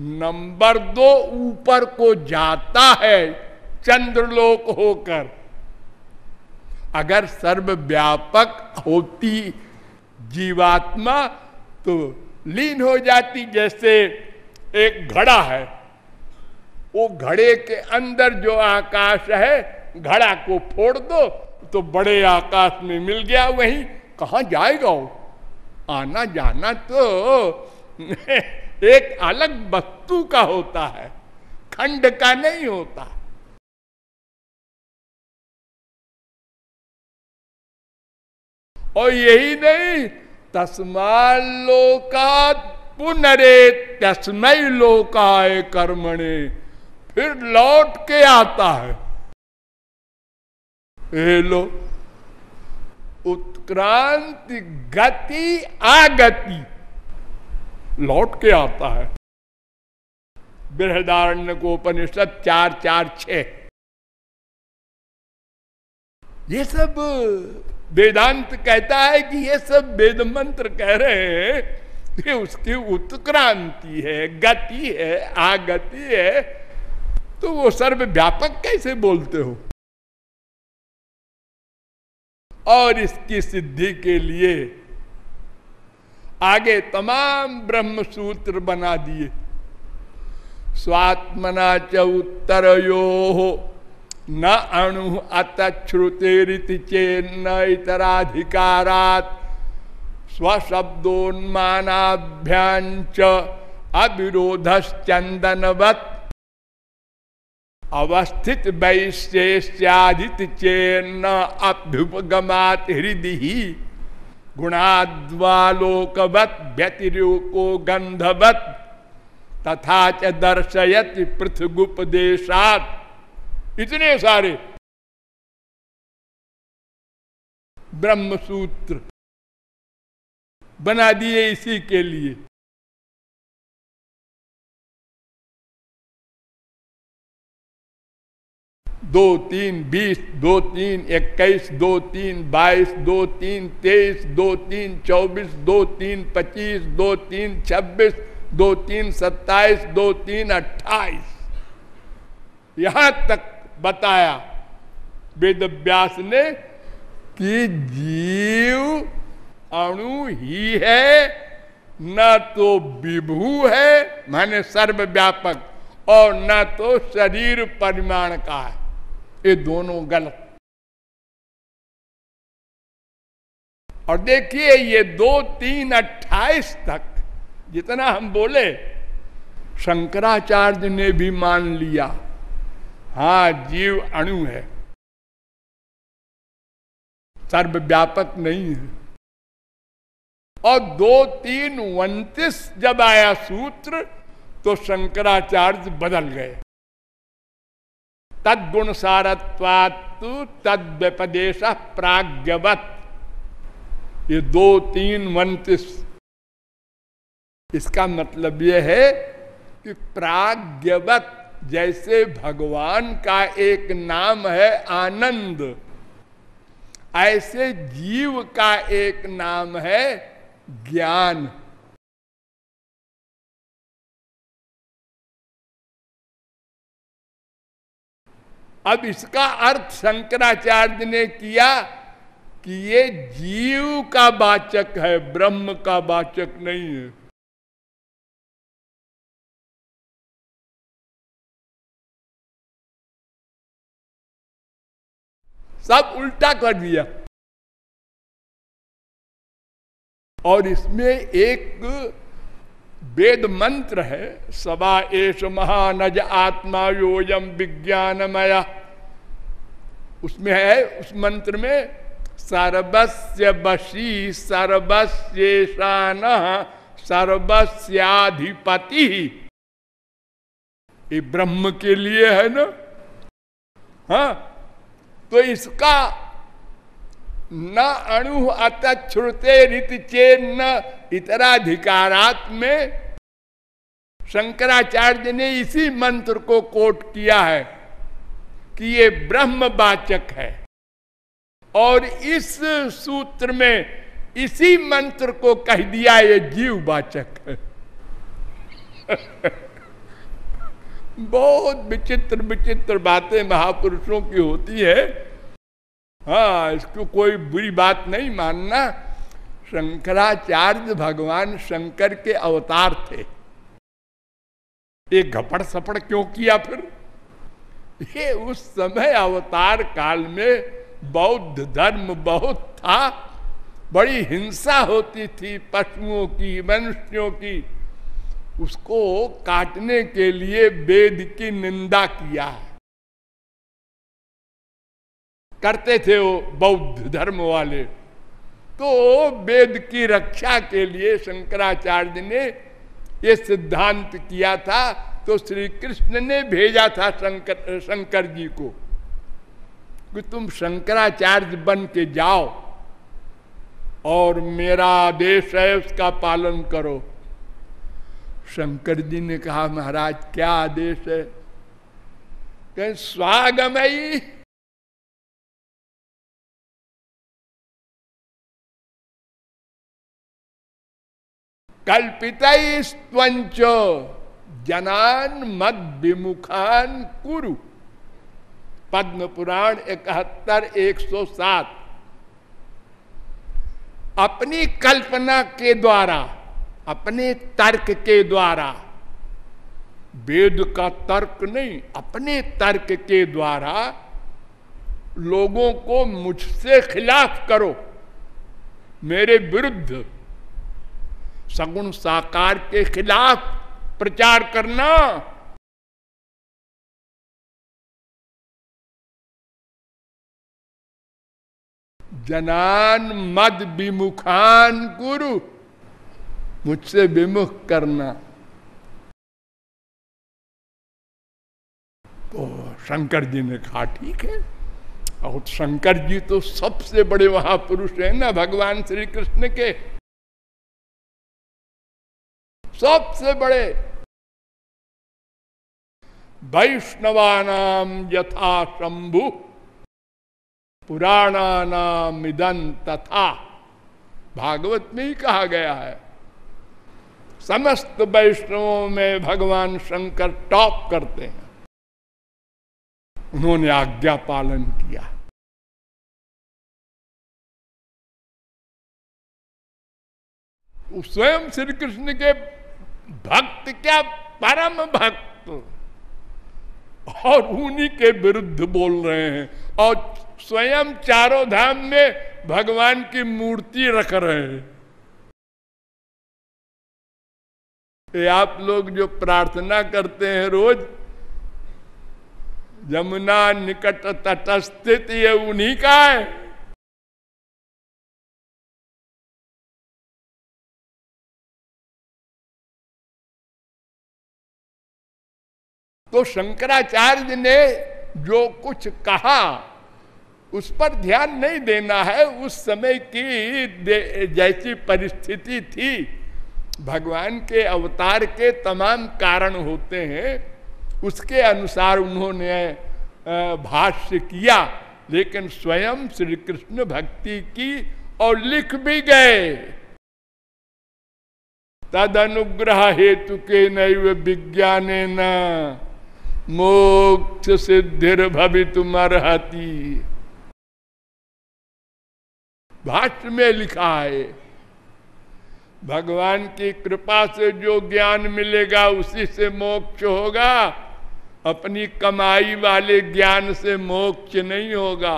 नंबर दो ऊपर को जाता है, चंद्रलोक होकर। अगर सर्वव्यापक होती जीवात्मा तो लीन हो जाती। जैसे एक घड़ा है, वो घड़े के अंदर जो आकाश है, घड़ा को फोड़ दो तो बड़े आकाश में मिल गया वही। कहा जाएगा वो? आना जाना तो एक अलग वस्तु का होता है, खंड का नहीं होता। और यही नहीं, तस्माल लोकात पुनरे तस्मय लोकाय कर्मणे, फिर लौट के आता है। ए लो, उत्क्रांति गति आगति। लौट के आता है। बृहदारण्य को उपनिषद चार चार छ ये सब वेदांत कहता है कि ये सब वेद मंत्र कह रहे हैं कि उसकी उत्क्रांति है, गति है, आगति है। तो वो सर्व व्यापक कैसे बोलते हो? और इसकी सिद्धि के लिए आगे तमाम ब्रह्म सूत्र बना दिए। स्वात्मना च उत्तर यो न अणु अतश्रुतेरिति चेन्न इतराधिकारात स्वशब्दोन्मानाभ्यांच अविरोधश्चंदनवत अवस्थित वैश्यदित चेन्न अभ्युपगमात हृदय गुणाद्वालोकवत, व्यतिरूको गंधवत तथा च दर्शयत पृथ्गुपदेशात इतने सारे। ब्रह्म सूत्र बना दिए इसी के लिए। दो तीन, बीस, दो तीन, इक्कीस, दो तीन, बाईस, दो तीन, तेईस, दो तीन, चौबीस, दो तीन, पच्चीस, दो तीन, छब्बीस, दो तीन, सत्ताईस, दो तीन, अट्ठाईस। यहाँ तक बताया वेद व्यास ने कि जीव अणु ही है, न तो विभू है, माने सर्वव्यापक, और न तो शरीर परिमाण का है। ये दोनों गलत। और देखिए, ये दो तीन अट्ठाईस तक जितना हम बोले, शंकराचार्य ने भी मान लिया। हाँ जीव अणु है। सर्वव्यापक नहीं है। और दो तीन उन्तीस जब आया सूत्र तो शंकराचार्य बदल गए। तदगुण सारत्वात्तु तद व्यपदेश ये दो तीन उन्तीस इसका मतलब यह है कि प्राग्ञवत जैसे भगवान का एक नाम है आनंद, ऐसे जीव का एक नाम है ज्ञान। अब इसका अर्थ शंकराचार्य ने किया कि ये जीव का वाचक है, ब्रह्म का वाचक नहीं है। सब उल्टा कर दिया। और इसमें एक वेद मंत्र है, सवा एश महानज आत्मा योजम विज्ञानमय। उसमें है, उस मंत्र में, सर्वस्य बशी सर्वस्येषान सर्वस्याधिपति। ये ब्रह्म के लिए है ना? हाँ तो इसका न अणु अतुते रीति चेन इतराधिकारात में। शंकराचार्य ने इसी मंत्र को कोट किया है कि ये ब्रह्मवाचक है। और इस सूत्र में इसी मंत्र को कह दिया ये जीववाचक है। बहुत विचित्र विचित्र बातें महापुरुषों की होती है। हाँ इसको कोई बुरी बात नहीं मानना। शंकराचार्य भगवान शंकर के अवतार थे। एक घपड़ सपड़ क्यों किया फिर? ये उस समय अवतार काल में बौद्ध धर्म बहुत था। बड़ी हिंसा होती थी पशुओं की, मनुष्यों की। उसको काटने के लिए वेद की निंदा किया। है करते थे वो बौद्ध धर्म वाले। तो वेद की रक्षा के लिए शंकराचार्य ने ये सिद्धांत किया था तो श्री कृष्ण ने भेजा था शंकर शंकर जी को कि तुम शंकराचार्य बन के जाओ और मेरा आदेश है, उसका पालन करो। शंकर जी ने कहा, महाराज, क्या आदेश है? कहें, स्वागमयी कल्पित जनान मद विमुखान कुरु। पद्म पुराण इकहत्तर एक सौ सात। अपनी कल्पना के द्वारा, अपने तर्क के द्वारा, वेद का तर्क नहीं, अपने तर्क के द्वारा लोगों को मुझसे खिलाफ करो। मेरे विरुद्ध सगुण साकार के खिलाफ प्रचार करना। जनान मद विमुखान गुरु, मुझसे विमुख करना। तो शंकर जी ने कहा, ठीक है। और शंकर जी तो सबसे बड़े महापुरुष है ना, भगवान श्री कृष्ण के। सबसे बड़े वैष्णवानाम यथा शंभु पुराणानाम इदन तथा। भागवत में ही कहा गया है। समस्त वैष्णवों में भगवान शंकर टॉप करते हैं। उन्होंने आज्ञा पालन किया। स्वयं श्री कृष्ण के भक्त क्या परम भक्त? और उन्हीं के विरुद्ध बोल रहे हैं। और स्वयं चारों धाम में भगवान की मूर्ति रख रहे हैं। ये आप लोग जो प्रार्थना करते हैं रोज, यमुना निकट तटस्थित, ये उन्हीं का है। तो शंकराचार्य ने जो कुछ कहा, उस पर ध्यान नहीं देना है। उस समय की जैसी परिस्थिति थी, भगवान के अवतार के तमाम कारण होते हैं, उसके अनुसार उन्होंने भाष्य किया। लेकिन स्वयं श्री कृष्ण भक्ति की और लिख भी गए। तद अनुग्रह हेतु के नैव विज्ञान न मोक्ष सिद्धिर भवितुम अर्हति। भाष्य में लिखा है, भगवान की कृपा से जो ज्ञान मिलेगा, उसी से मोक्ष होगा। अपनी कमाई वाले ज्ञान से मोक्ष नहीं होगा।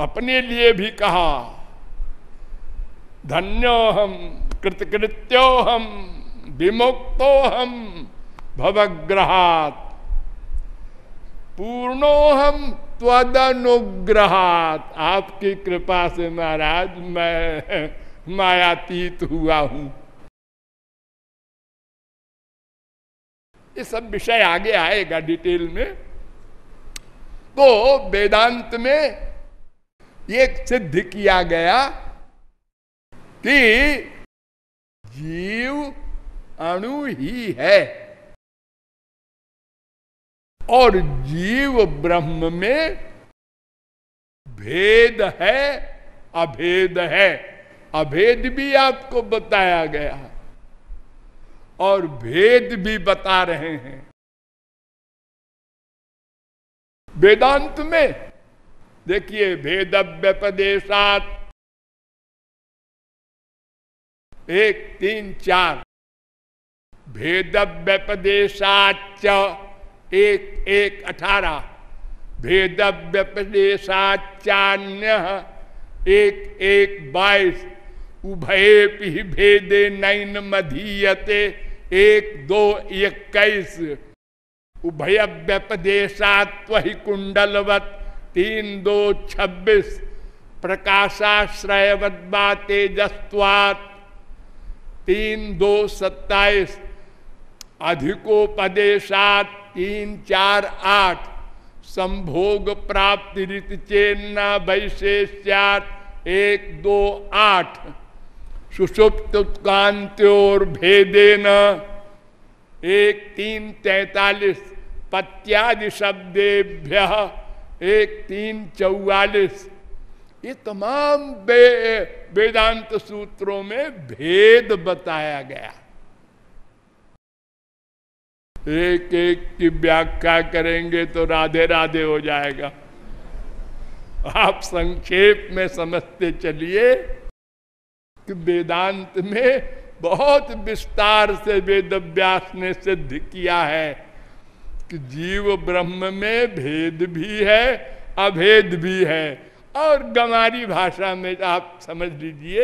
अपने लिए भी कहा धन्यो हम कृतकृत्यो हम विमुक्तो हम भवग्रहात। पूर्णो हम त्वदनुग्रहात। आपकी कृपा से महाराज मैं मायातीत हुआ हूँ। ये सब विषय आगे आएगा डिटेल में। तो वेदांत में ये सिद्ध किया गया कि जीव अणु ही है। और जीव ब्रह्म में भेद है, अभेद है। अभेद भी आपको बताया गया और भेद भी बता रहे हैं। वेदांत में, देखिए भेद व्यपदेशात एक, तीन, चार। भेद व्यपदेशाच एक एक, अठारह। भेद व्यपदेशाचान्य एक एक, बाईस। उभय भेदे नैन मधीयते एक, दो, इक्कीस। उभय व्यपदेशात्वि कुंडलवत तीन, दो, छब्बीस। प्रकाशाश्रयवद्वा तेजस्वात तीन, दो, सत्ताईस। अधिकोपदेशात तीन चार आठ। संभोग प्राप्ति रीति चेन्ना वैशेष्यात एक दो आठ। सुषुप्त कांत्योर भेदेन एक तीन तैतालीस। पत्यादि शब्देभ्य एक तीन चौवालीस। ये तमाम वेदांत सूत्रों में भेद बताया गया। एक एक की व्याख्या करेंगे तो राधे राधे हो जाएगा। आप संक्षेप में समझते चलिए कि वेदांत में बहुत विस्तार से वेद व्यास ने सिद्ध किया है कि जीव ब्रह्म में भेद भी है, अभेद भी है। और गमारी भाषा में आप समझ लीजिए।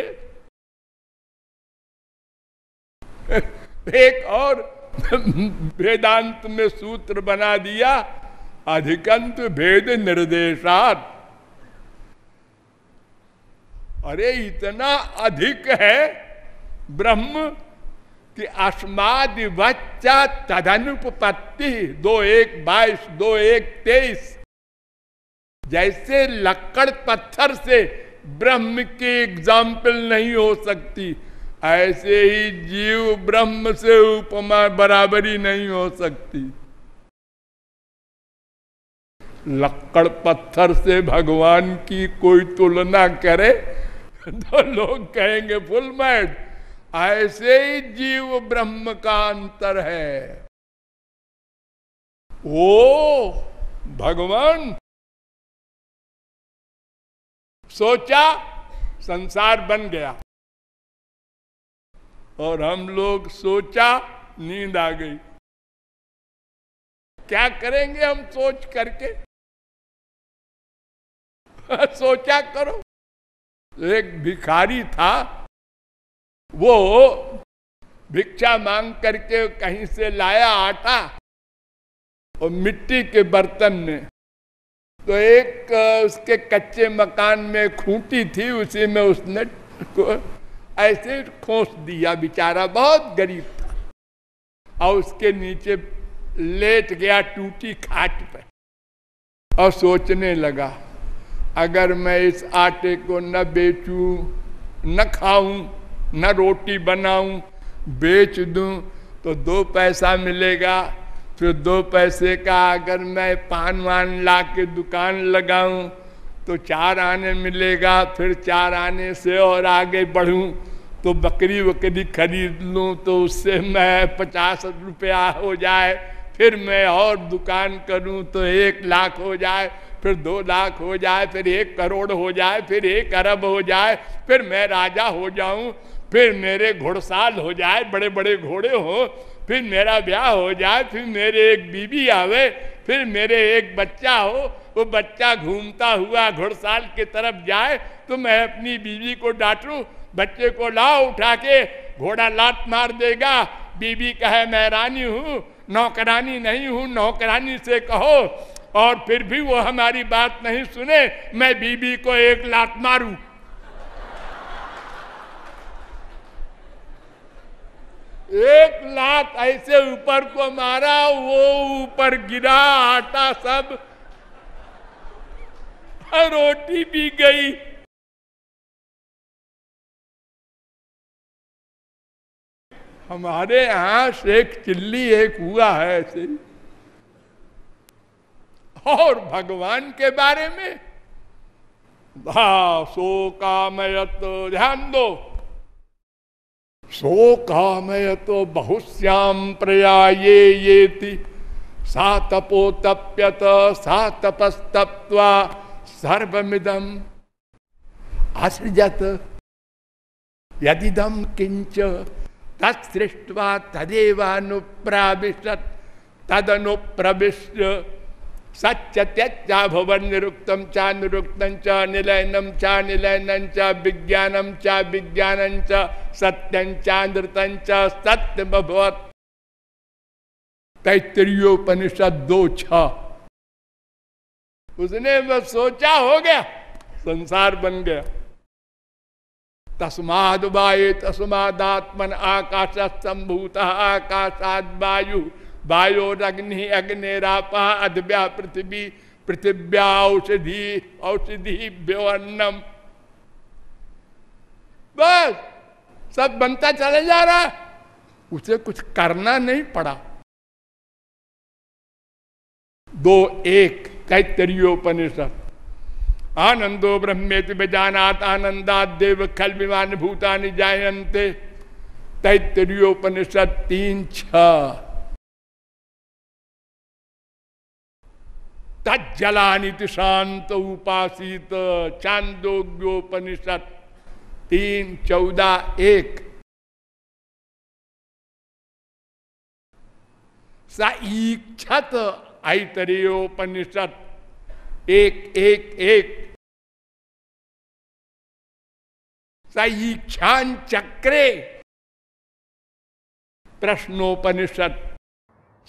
एक और वेदांत में सूत्र बना दिया, अधिकंत भेद निर्देशात। अरे, इतना अधिक है ब्रह्म कि अस्मादि बच्चा तदनुपत्ति दो एक बाईस, दो एक तेईस, जैसे लक्कड़ पत्थर से ब्रह्म की एग्ज़ाम्पल नहीं हो सकती। ऐसे ही जीव ब्रह्म से उपमा बराबरी नहीं हो सकती। लक्कड़ पत्थर से भगवान की कोई तुलना करे तो लोग कहेंगे, फुल मैड ऐसे ही जीव ब्रह्म का अंतर है। ओ, भगवान! सोचा, संसार बन गया। और हम लोग सोचा नींद आ गई। क्या करेंगे हम सोच करके? सोचा करो। एक भिखारी था, वो भिक्षा मांग करके कहीं से लाया आटा और मिट्टी के बर्तन में। तो एक, उसके कच्चे मकान में खूंटी थी, उसी में उसने ऐसे खोस दिया बेचारा बहुत गरीब था। और उसके नीचे लेट गया टूटी खाट पर। और सोचने लगा, अगर मैं इस आटे को न बेचूं, न खाऊं, न रोटी बनाऊँ, बेच दूँ तो दो पैसा मिलेगा। फिर दो पैसे का अगर मैं पान वान ला के दुकान लगाऊँ तो चार आने मिलेगा। फिर चार आने से और आगे बढ़ूं। तो बकरी वकरी खरीद लूँ तो उससे मैं पचास रुपया हो जाए, फिर मैं और दुकान करूँ तो एक लाख हो जाए, फिर दो लाख हो जाए, फिर एक करोड़ हो जाए, फिर एक अरब हो जाए, फिर मैं राजा हो जाऊँ, फिर मेरे घोड़साल हो जाए बड़े बड़े घोड़े हो, फिर मेरा ब्याह हो जाए, फिर मेरे एक बीबी आवे, फिर मेरे एक बच्चा हो, वो बच्चा घूमता हुआ घोड़साल की तरफ़ जाए तो मैं अपनी बीवी को डांटू बच्चे को लाओ उठा के घोड़ा लात मार देगा। बीबी कहे, मैं रानी हूँ, नौकरानी नहीं हूँ, नौकरानी से कहो। और फिर भी वो हमारी बात नहीं सुने, मैं बीबी को एक लात मारू। एक लात ऐसे ऊपर को मारा, वो ऊपर गिरा, आटा सब। रोटी भी गई। हमारे यहाँ शेख चिल्ली एक हुआ है ऐसे। और भगवान के बारे में? सो तो ध्यान दो। सो कामयत बहुश्याम प्रया ये ये थी सा तपो तप्यत सा तपस्तप्वा सर्वमिदम असृजत यदिदम किंच तत्सृष्टवा तदेवानुप्राविशत, तदनुप्रविश्य। सच्च त्यजा भवन निरुक्तम चा निरुक्तम च निलयनम चा निलयनम च विज्ञानम चा विज्ञानम च सत्यं चानृतं च, सत्यमभवत। तैतरीयोपनिषद दो छ उसने बस सोचा हो गया, संसार बन गया। तस्माद वायु, तस्मादात्मन संभूत आकाशाद वायु वायोरग्नि, अग्निरापा अद्व्या पृथ्वी पृथिव्या औषधि औषधि व्योन्नम बस! सब बनता चला जा रहा। उसे कुछ करना नहीं पड़ा। दो एक, कैतरीयोपनिषद। आनंदो ब्रह्मेति बेजानात आनंदात देव खल विमान भूतानि जायन्ते। तैतरीयोपनिषद तीन छ तज्जलानिति शांत उपासित। चांदोग्योपनिषद तीन चौदह एक। सईक्षत ऐतरीयोपनिषद एक एक एक। सईक्षान चक्रे प्रश्नोपनिषद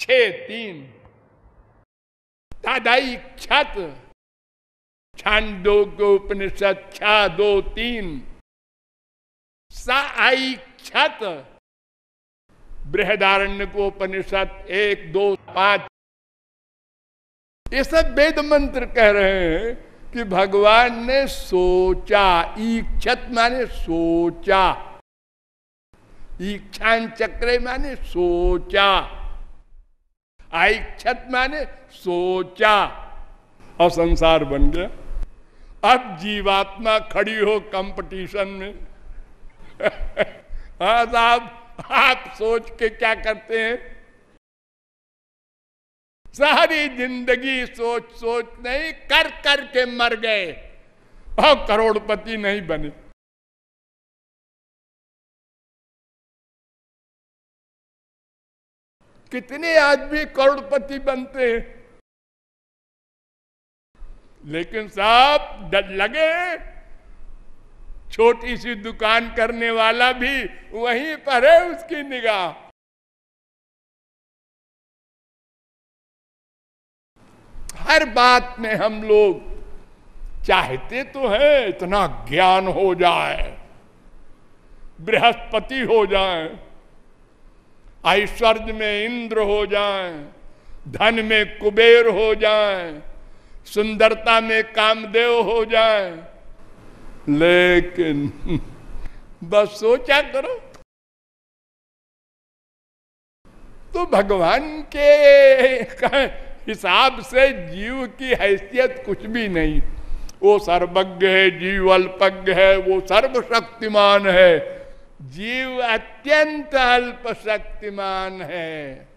छ तीन तदैक्षत छांदोग्योपनिषद छा दो तीन सईक्षत बृहदारण्य को उपनिषद एक दो पाँच ये सब वेद मंत्र कह रहे हैं कि भगवान ने सोचा, ईक्षत माने सोचा। ईक्षान चक्र माने सोचा। आईक्षत माने सोचा। और संसार बन गया। अब जीवात्मा खड़ी हो कंपटीशन में। साहब आप सोच के क्या करते हैं? सारी ज़िंदगी सोच सोच नहीं, कर कर के मर गए। और करोड़पति नहीं बने। कितने आदमी करोड़पति बनते हैं। लेकिन साहब, डर लगे। छोटी सी दुकान करने वाला भी वहीं पर है उसकी निगाह। हर बात में हम लोग चाहते तो है, इतना ज्ञान हो जाए, बृहस्पति हो जाए, ऐश्वर्य में इंद्र हो जाए, धन में कुबेर हो जाए, सुंदरता में कामदेव हो जाए। लेकिन बस सोचा करो तो भगवान के हिसाब से जीव की हैसियत कुछ भी नहीं। वो सर्वज्ञ है, जीव अल्पज्ञ है, वो सर्वशक्तिमान है। जीव अत्यंत अल्प शक्तिमान है।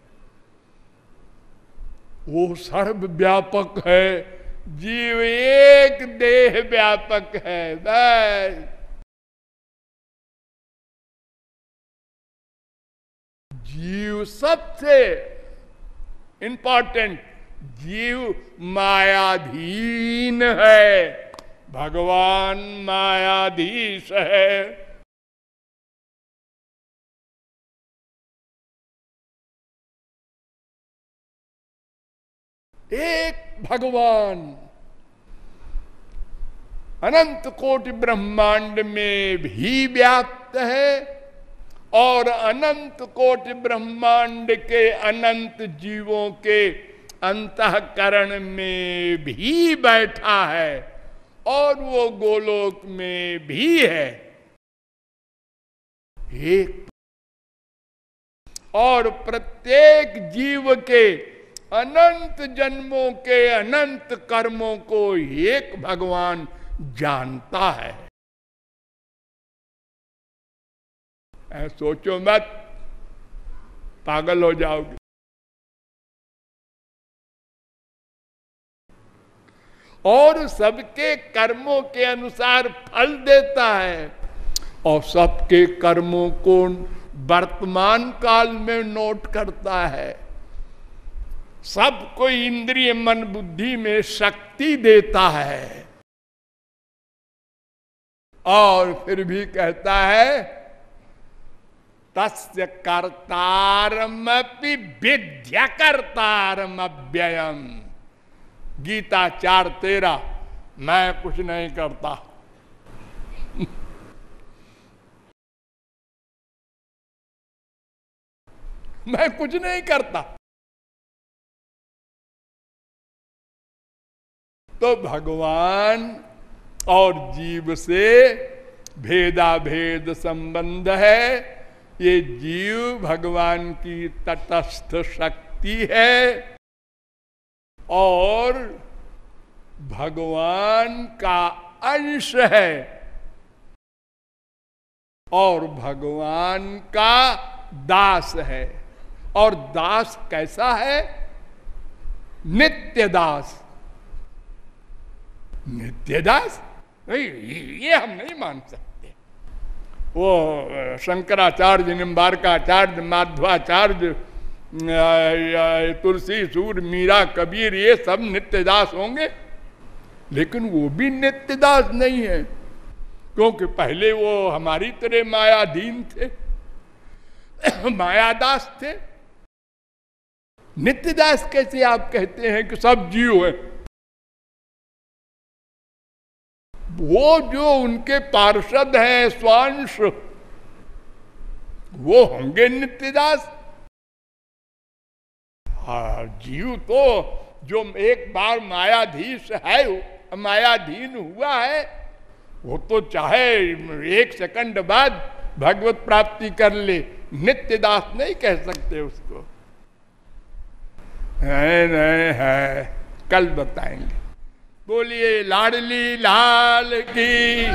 वो सर्व व्यापक है। जीव एक देह व्यापक है, बस। जीव सबसे इंपॉर्टेंट जीव मायाधीन है। भगवान मायाधीश है। एक भगवान अनंत कोटि ब्रह्मांड में भी व्याप्त है और अनंत कोटि ब्रह्मांड के अनंत जीवों के अंतकरण में भी बैठा है और वो गोलोक में भी है। एक और प्रत्येक जीव के अनंत जन्मों के अनंत कर्मों को एक भगवान जानता है। सोचो मत, पागल हो जाओगे। और सबके कर्मों के अनुसार फल देता है। और सबके कर्मों को वर्तमान काल में नोट करता है। सबको इंद्रिय मन बुद्धि में शक्ति देता है। और फिर भी कहता है, तस्य कर्तारमपि विद्या कर्तारम अव्ययम गीता चार तेरा, मैं कुछ नहीं करता। मैं कुछ नहीं करता। तो भगवान और जीव से भेदा भेद संबंध है। ये जीव भगवान की तटस्थ शक्ति है। और भगवान का अंश है। और भगवान का दास है। और दास कैसा है? नित्य दास। नित्य दास? ये हम नहीं मान सकते। वो, शंकराचार्य, निम्बारकाचार्य, माध्वाचार्य तुलसी, सूर, मीरा, कबीर, ये सब नित्यदास होंगे। लेकिन वो भी नित्यदास नहीं है, क्योंकि पहले वो हमारी तरह मायाधीन थे, मायादास थे। नित्यदास कैसे आप कहते हैं कि सब जीव है? वो जो उनके पार्षद हैं, स्वांश, वो होंगे नित्यदास। जीव तो जो एक बार मायाधीश है, मायाधीन हुआ है, वो तो चाहे एक सेकंड बाद भगवत प्राप्ति कर ले। नित्य दास नहीं कह सकते उसको। है नहीं है, कल बताएँगे। बोलिए, लाडली लाल की।